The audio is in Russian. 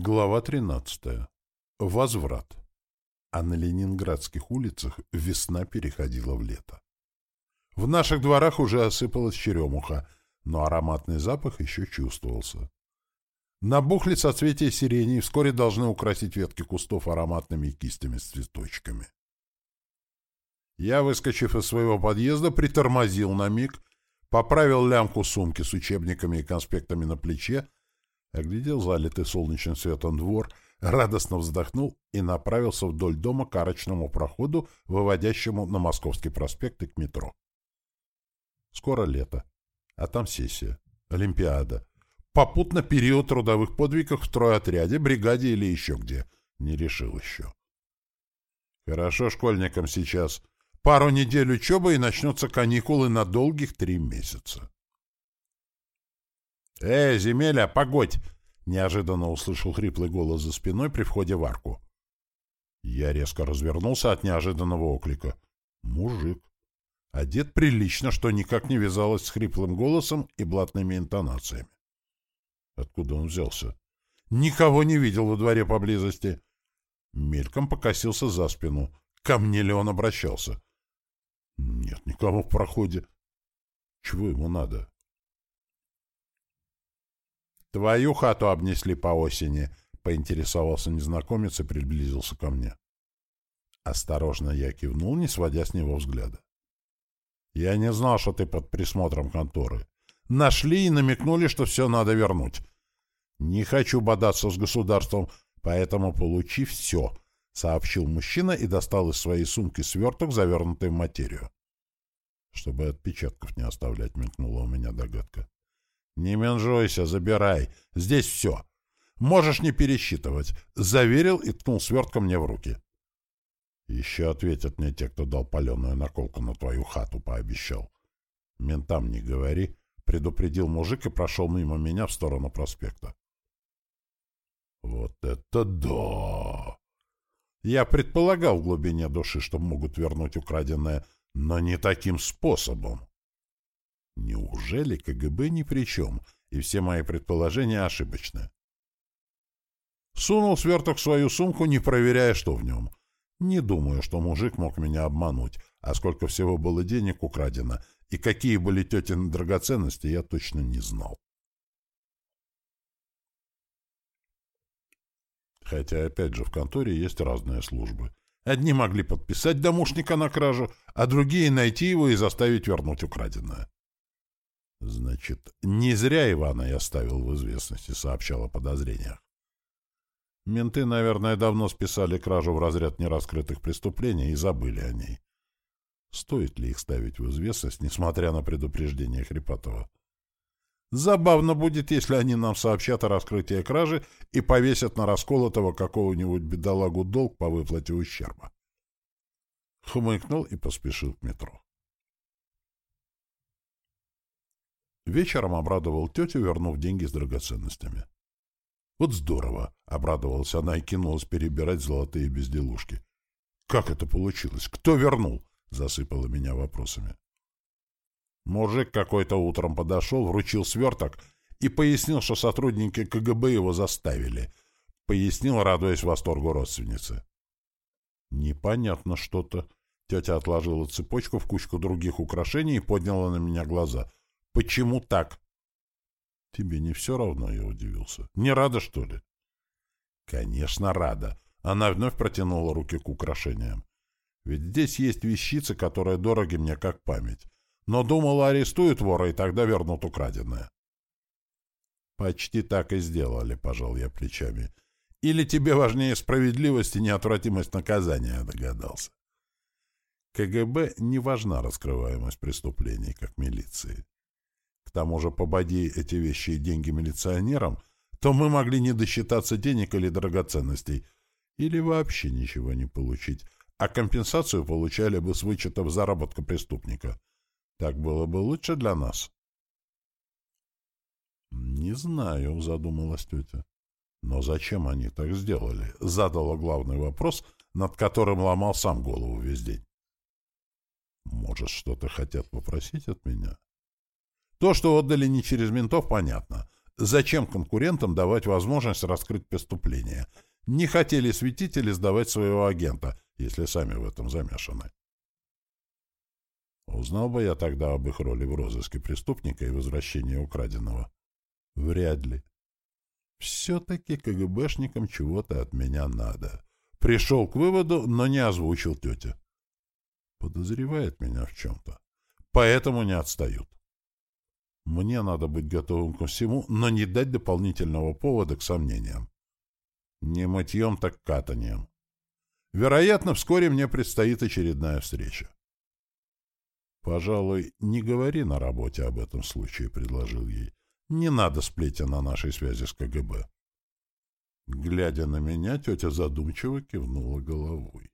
Глава 13. Возврат. А на ленинградских улицах весна переходила в лето. В наших дворах уже осыпалась черемуха, но ароматный запах еще чувствовался. Набухли соцветия сирени и вскоре должны украсить ветки кустов ароматными кистями с цветочками. Я, выскочив из своего подъезда, притормозил на миг, поправил лямку сумки с учебниками и конспектами на плече, оглядел залитый солнечным светом двор, радостно вздохнул и направился вдоль дома к арочному проходу, выводящему на Московский проспект и к метро. Скоро лето, а там сессия, Олимпиада. Попутно период трудовых подвигов в стройотряде, бригаде или еще где. Не решил еще. Хорошо школьникам сейчас. Пару недель учебы и начнутся каникулы на долгих три месяца. «Эй, земеля, погодь!» — неожиданно услышал хриплый голос за спиной при входе в арку. Я резко развернулся от неожиданного оклика. «Мужик!» Одет прилично, что никак не вязалось с хриплым голосом и блатными интонациями. Откуда он взялся? Никого не видел во дворе поблизости. Мельком покосился за спину. Ко мне ли он обращался? Нет, никого в проходе. Чего ему надо? «Твою хату обнесли по осени», — поинтересовался незнакомец и приблизился ко мне. Осторожно я кивнул, не сводя с него взгляда. «Я не знал, что ты под присмотром конторы. Нашли и намекнули, что все надо вернуть. Не хочу бодаться с государством, поэтому получи все», — сообщил мужчина и достал из своей сумки сверток, завернутый в материю. «Чтобы отпечатков не оставлять», — мелькнула у меня догадка. «Не менжуйся, забирай. Здесь все. Можешь не пересчитывать». Заверил и ткнул свертком мне в руки. «Еще ответят мне те, кто дал паленую наколку на твою хату», — пообещал. «Ментам не говори», — предупредил мужик и прошел мимо меня в сторону проспекта. «Вот это да!» Я предполагал в глубине души, что могут вернуть украденное, но не таким способом. Неужели КГБ ни при чем, и все мои предположения ошибочны? Сунул сверток в свою сумку, не проверяя, что в нем. Не думаю, что мужик мог меня обмануть, а сколько всего было денег украдено, и какие были тетины драгоценности, я точно не знал. Хотя, опять же, в конторе есть разные службы. Одни могли подписать домушника на кражу, а другие найти его и заставить вернуть украденное. Значит, не зря Ивана я ставил в известности, сообщал о подозрениях. Менты, наверное, давно списали кражу в разряд нераскрытых преступлений и забыли о ней. Стоит ли их ставить в известность, несмотря на предупреждение Хрипатова? Забавно будет, если они нам сообщат о раскрытии кражи и повесят на расколотого какого-нибудь бедолагу долг по выплате ущерба. Хмыкнул и поспешил к метро. Вечером обрадовал тетю, вернув деньги с драгоценностями. «Вот здорово!» — обрадовалась она и кинулась перебирать золотые безделушки. «Как это получилось? Кто вернул?» — засыпала меня вопросами. Мужик какой-то утром подошел, вручил сверток и пояснил, что сотрудники КГБ его заставили. Пояснил, радуясь восторгу родственницы. «Непонятно что-то». Тетя отложила цепочку в кучку других украшений и подняла на меня глаза. Почему так? Тебе не все равно, я удивился. Не рада, что ли? Конечно, рада. Она вновь протянула руки к украшениям. Ведь здесь есть вещицы, которые дороги мне как память. Но думала, арестуют вора и тогда вернут украденное. Почти так и сделали, пожал я плечами. Или тебе важнее справедливость и неотвратимость наказания, догадался. КГБ не важна раскрываемость преступлений, как милиции. К тому же, пободи эти вещи и деньги милиционерам, то мы могли не досчитаться денег или драгоценностей, или вообще ничего не получить, а компенсацию получали бы с вычетов заработка преступника. Так было бы лучше для нас. — Не знаю, — задумалась тетя. — Но зачем они так сделали? — задала главный вопрос, над которым ломал сам голову весь день. — Может, что-то хотят попросить от меня? — то, что отдали не через ментов, понятно. Зачем конкурентам давать возможность раскрыть преступление? Не хотели светители сдавать своего агента, если сами в этом замешаны. Узнал бы я тогда об их роли в розыске преступника и возвращении украденного? Вряд ли. Все-таки КГБшникам чего-то от меня надо. Пришел к выводу, но не озвучил тетя. Подозревает меня в чем-то. Поэтому не отстают. Мне надо быть готовым ко всему, но не дать дополнительного повода к сомнениям. Не мытьем, так катанием. Вероятно, вскоре мне предстоит очередная встреча. «Пожалуй, не говори на работе об этом случае», — предложил ей. «Не надо сплетен на нашей связи с КГБ». Глядя на меня, тетя задумчиво кивнула головой.